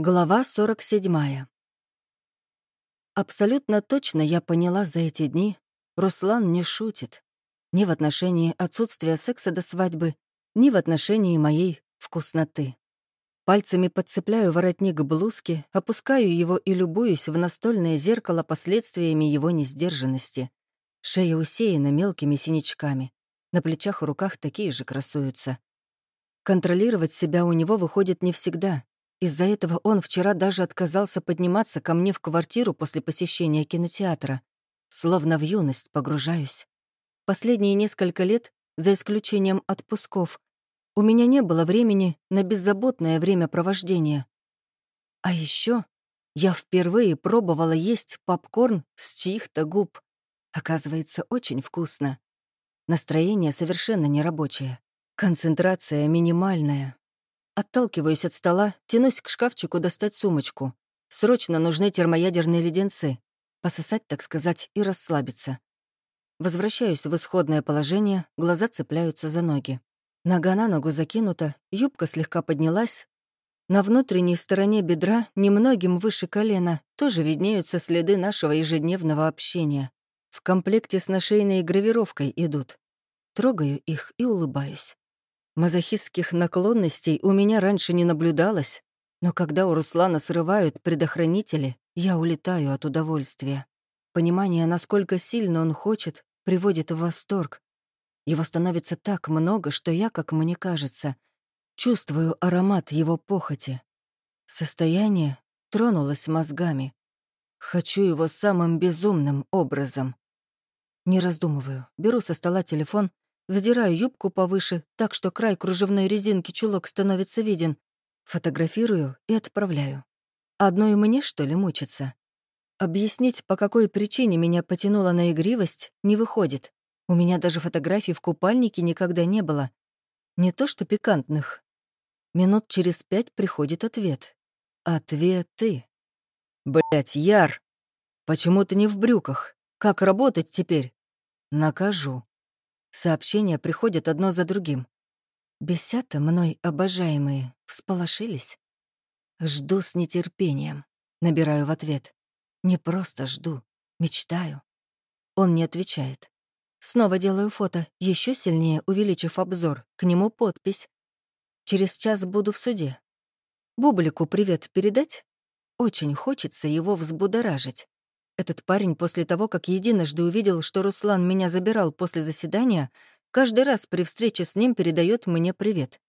Глава 47. Абсолютно точно я поняла за эти дни, Руслан не шутит. Ни в отношении отсутствия секса до свадьбы, ни в отношении моей вкусноты. Пальцами подцепляю воротник блузки, опускаю его и любуюсь в настольное зеркало последствиями его несдержанности. Шея усеяна мелкими синячками. На плечах и руках такие же красуются. Контролировать себя у него выходит не всегда, из-за этого он вчера даже отказался подниматься ко мне в квартиру после посещения кинотеатра. Словно в юность погружаюсь. Последние несколько лет, за исключением отпусков, у меня не было времени на беззаботное времяпровождение. А еще я впервые пробовала есть попкорн с чьих-то губ. Оказывается, очень вкусно. Настроение совершенно нерабочее. Концентрация минимальная. Отталкиваюсь от стола, тянусь к шкафчику достать сумочку. Срочно нужны термоядерные леденцы. Пососать, так сказать, и расслабиться. Возвращаюсь в исходное положение, глаза цепляются за ноги. Нога на ногу закинута, юбка слегка поднялась. На внутренней стороне бедра, немногим выше колена, тоже виднеются следы нашего ежедневного общения. В комплекте с нашейной гравировкой идут. Трогаю их и улыбаюсь. Мазохистских наклонностей у меня раньше не наблюдалось, но когда у Руслана срывают предохранители, я улетаю от удовольствия. Понимание, насколько сильно он хочет, приводит в восторг. Его становится так много, что я, как мне кажется, чувствую аромат его похоти. Состояние тронулось мозгами. Хочу его самым безумным образом. Не раздумываю, беру со стола телефон Задираю юбку повыше, так что край кружевной резинки чулок становится виден. Фотографирую и отправляю. Одной мне, что ли, мучиться? Объяснить, по какой причине меня потянуло на игривость, не выходит. У меня даже фотографий в купальнике никогда не было. Не то что пикантных. Минут через пять приходит ответ. Ответы. Блять, Яр! Почему ты не в брюках? Как работать теперь? Накажу. Сообщения приходят одно за другим. Бесята мной обожаемые всполошились. Жду с нетерпением. Набираю в ответ. Не просто жду, мечтаю. Он не отвечает. Снова делаю фото, еще сильнее увеличив обзор. К нему подпись. Через час буду в суде. Бублику привет передать? Очень хочется его взбудоражить. Этот парень после того, как единожды увидел, что Руслан меня забирал после заседания, каждый раз при встрече с ним передает мне привет.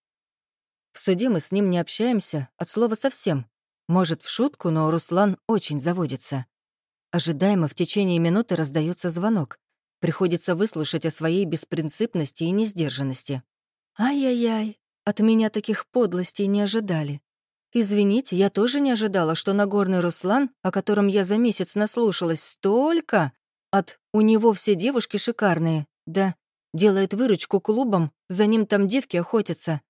В суде мы с ним не общаемся, от слова совсем. Может, в шутку, но Руслан очень заводится. Ожидаемо в течение минуты раздается звонок. Приходится выслушать о своей беспринципности и несдержанности. Ай-яй-яй, от меня таких подлостей не ожидали. Извините, я тоже не ожидала, что Нагорный Руслан, о котором я за месяц наслушалась столько, от «у него все девушки шикарные», да, делает выручку клубам, за ним там девки охотятся.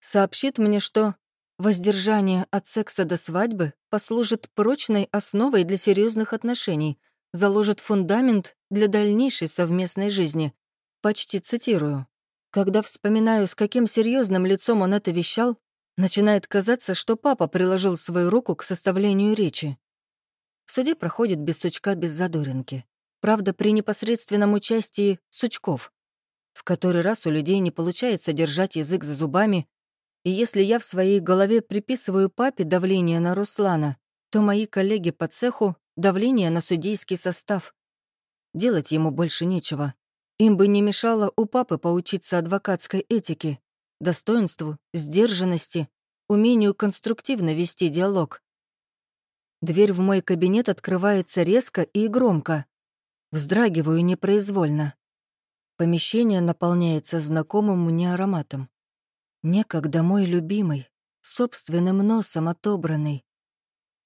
Сообщит мне, что воздержание от секса до свадьбы послужит прочной основой для серьезных отношений, заложит фундамент для дальнейшей совместной жизни. Почти цитирую. Когда вспоминаю, с каким серьезным лицом он это вещал, Начинает казаться, что папа приложил свою руку к составлению речи. В суде проходит без сучка, без задоринки. Правда, при непосредственном участии сучков. В который раз у людей не получается держать язык за зубами, и если я в своей голове приписываю папе давление на Руслана, то мои коллеги по цеху — давление на судейский состав. Делать ему больше нечего. Им бы не мешало у папы поучиться адвокатской этике, достоинству, сдержанности, умению конструктивно вести диалог. Дверь в мой кабинет открывается резко и громко. Вздрагиваю непроизвольно. Помещение наполняется знакомым мне ароматом. Некогда мой любимый, собственным носом отобранный.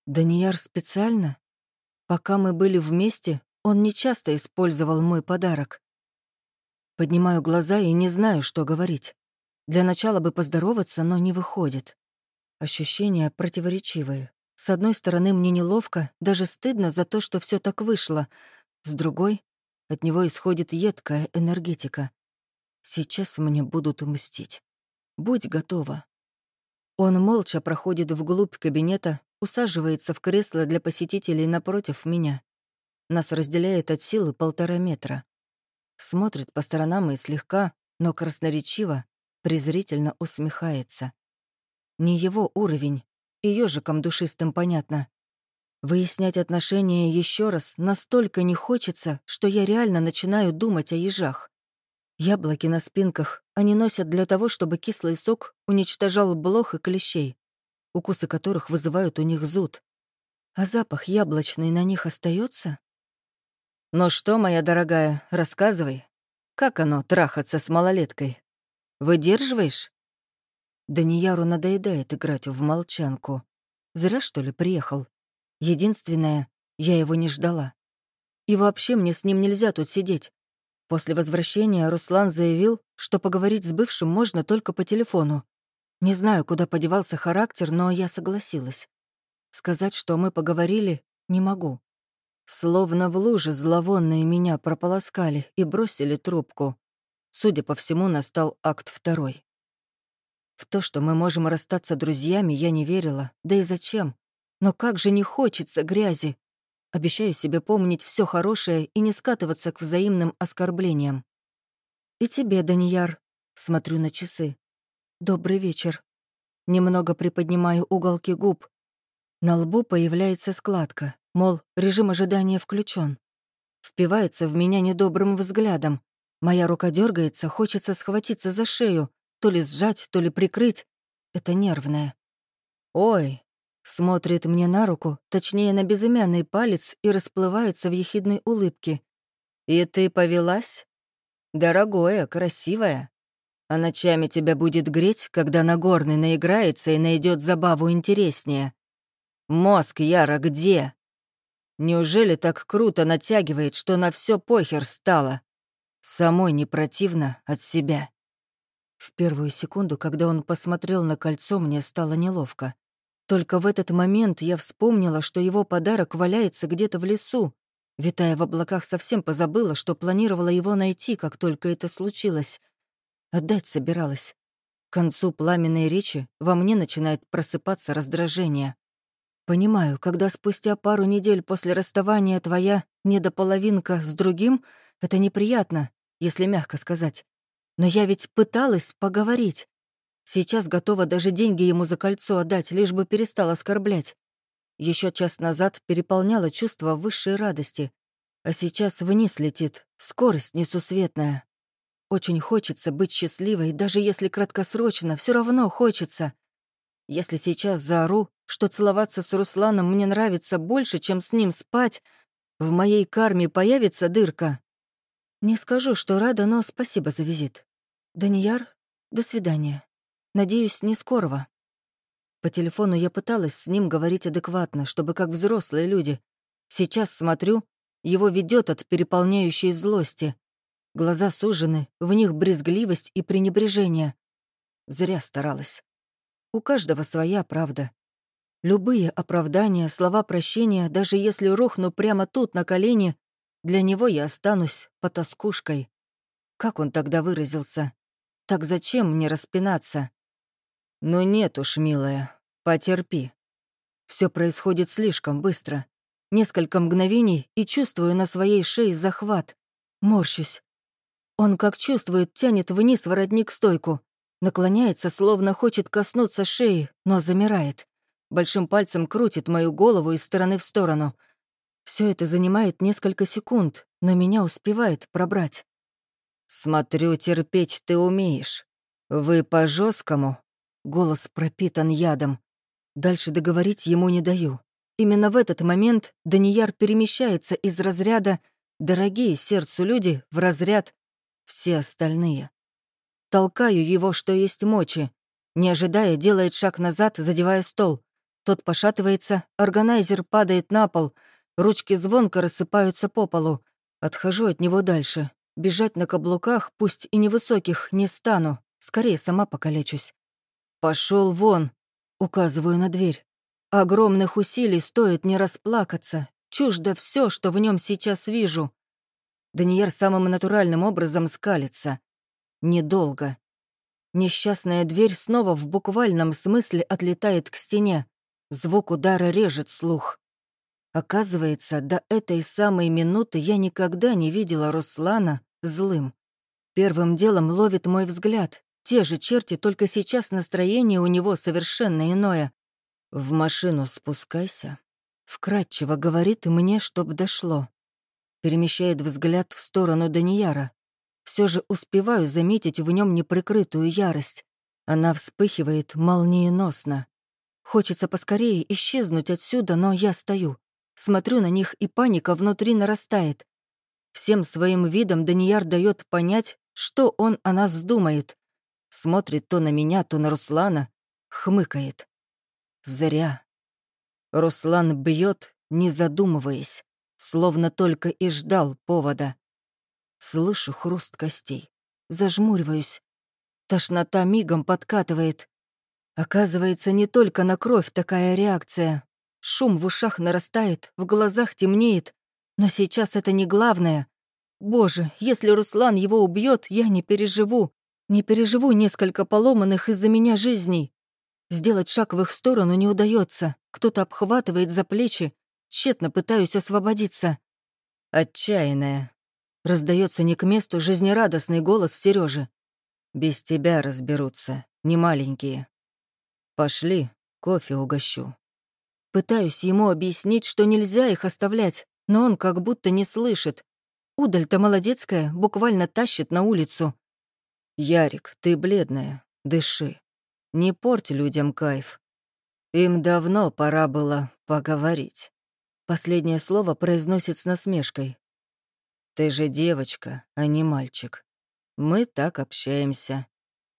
Данияр специально? Пока мы были вместе, он нечасто использовал мой подарок. Поднимаю глаза и не знаю, что говорить. Для начала бы поздороваться, но не выходит. Ощущения противоречивые. С одной стороны, мне неловко, даже стыдно за то, что все так вышло. С другой, от него исходит едкая энергетика. Сейчас мне будут мстить. Будь готова. Он молча проходит вглубь кабинета, усаживается в кресло для посетителей напротив меня. Нас разделяет от силы полтора метра. Смотрит по сторонам и слегка, но красноречиво, презрительно усмехается. Не его уровень, и ежиком душистым понятно. Выяснять отношения еще раз настолько не хочется, что я реально начинаю думать о ежах. Яблоки на спинках они носят для того, чтобы кислый сок уничтожал блох и клещей, укусы которых вызывают у них зуд. А запах яблочный на них остается? «Ну что, моя дорогая, рассказывай, как оно трахаться с малолеткой? Выдерживаешь?» Данияру надоедает играть в молчанку. Зря, что ли, приехал. Единственное, я его не ждала. И вообще мне с ним нельзя тут сидеть. После возвращения Руслан заявил, что поговорить с бывшим можно только по телефону. Не знаю, куда подевался характер, но я согласилась. Сказать, что мы поговорили, не могу. Словно в луже зловонные меня прополоскали и бросили трубку. Судя по всему, настал акт второй. В то, что мы можем расстаться друзьями, я не верила. Да и зачем? Но как же не хочется грязи. Обещаю себе помнить все хорошее и не скатываться к взаимным оскорблениям. И тебе, Данияр, смотрю на часы. Добрый вечер. Немного приподнимаю уголки губ. На лбу появляется складка, мол, режим ожидания включен. Впивается в меня недобрым взглядом. Моя рука дергается, хочется схватиться за шею, то ли сжать, то ли прикрыть. Это нервное. «Ой, Смотрит мне на руку, точнее на безымянный палец, и расплывается в ехидной улыбке. «И ты повелась? Дорогое, красивое. А ночами тебя будет греть, когда Нагорный наиграется и найдет забаву интереснее. Мозг, Яра, где? Неужели так круто натягивает, что на все похер стало? Самой не противно от себя?» В первую секунду, когда он посмотрел на кольцо, мне стало неловко. Только в этот момент я вспомнила, что его подарок валяется где-то в лесу. Витая в облаках, совсем позабыла, что планировала его найти, как только это случилось. Отдать собиралась. К концу пламенной речи во мне начинает просыпаться раздражение. Понимаю, когда спустя пару недель после расставания твоя недополовинка с другим, это неприятно, если мягко сказать. Но я ведь пыталась поговорить. Сейчас готова даже деньги ему за кольцо отдать, лишь бы перестал оскорблять. Еще час назад переполняло чувство высшей радости, а сейчас вниз летит, скорость несусветная. Очень хочется быть счастливой, даже если краткосрочно, все равно хочется. Если сейчас заору, что целоваться с Русланом мне нравится больше, чем с ним спать, в моей карме появится дырка. Не скажу, что рада, но спасибо за визит. Данияр, до свидания. Надеюсь, не скорого. По телефону я пыталась с ним говорить адекватно, чтобы как взрослые люди. Сейчас смотрю, его ведет от переполняющей злости. Глаза сужены, в них брезгливость и пренебрежение. Зря старалась. У каждого своя правда. Любые оправдания, слова прощения, даже если рухну прямо тут на колени, для него я останусь потаскушкой. Как он тогда выразился? Так зачем мне распинаться? Но нет уж, милая, потерпи. Все происходит слишком быстро. Несколько мгновений и чувствую на своей шее захват. Морщусь. Он, как чувствует, тянет вниз воротник-стойку. Наклоняется, словно хочет коснуться шеи, но замирает. Большим пальцем крутит мою голову из стороны в сторону. Все это занимает несколько секунд, но меня успевает пробрать. «Смотрю, терпеть ты умеешь. Вы по жесткому Голос пропитан ядом. Дальше договорить ему не даю. Именно в этот момент Данияр перемещается из разряда «дорогие сердцу люди» в разряд «все остальные». Толкаю его, что есть мочи. Не ожидая, делает шаг назад, задевая стол. Тот пошатывается, органайзер падает на пол, ручки звонко рассыпаются по полу. Отхожу от него дальше. Бежать на каблуках, пусть и невысоких, не стану. Скорее сама покалечусь. Пошел вон!» — указываю на дверь. Огромных усилий стоит не расплакаться. Чуждо все, что в нем сейчас вижу. Даниэр самым натуральным образом скалится. Недолго. Несчастная дверь снова в буквальном смысле отлетает к стене. Звук удара режет слух. Оказывается, до этой самой минуты я никогда не видела Руслана злым. Первым делом ловит мой взгляд. Те же черти, только сейчас настроение у него совершенно иное. «В машину спускайся», — вкратчиво говорит мне, чтоб дошло. Перемещает взгляд в сторону Данияра. Все же успеваю заметить в нем неприкрытую ярость. Она вспыхивает молниеносно. Хочется поскорее исчезнуть отсюда, но я стою. Смотрю на них, и паника внутри нарастает. Всем своим видом Данияр дает понять, что он о нас думает. Смотрит то на меня, то на Руслана, хмыкает. Зря. Руслан бьет, не задумываясь, словно только и ждал повода. Слышу хруст костей. Зажмуриваюсь. Тошнота мигом подкатывает. Оказывается, не только на кровь такая реакция. Шум в ушах нарастает, в глазах темнеет. Но сейчас это не главное. Боже, если Руслан его убьет, я не переживу. Не переживу несколько поломанных из-за меня жизней. Сделать шаг в их сторону не удается. Кто-то обхватывает за плечи. Тщетно пытаюсь освободиться. Отчаянная. Раздается не к месту жизнерадостный голос Сережи. Без тебя разберутся, не маленькие. Пошли, кофе угощу. Пытаюсь ему объяснить, что нельзя их оставлять, но он как будто не слышит. Удаль-то молодецкая буквально тащит на улицу. «Ярик, ты бледная, дыши. Не порть людям кайф. Им давно пора было поговорить». Последнее слово произносит с насмешкой. «Ты же девочка, а не мальчик. Мы так общаемся.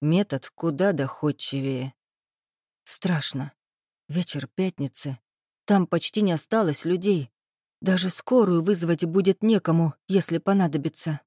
Метод куда доходчивее. Страшно. Вечер пятницы. Там почти не осталось людей. Даже скорую вызвать будет некому, если понадобится.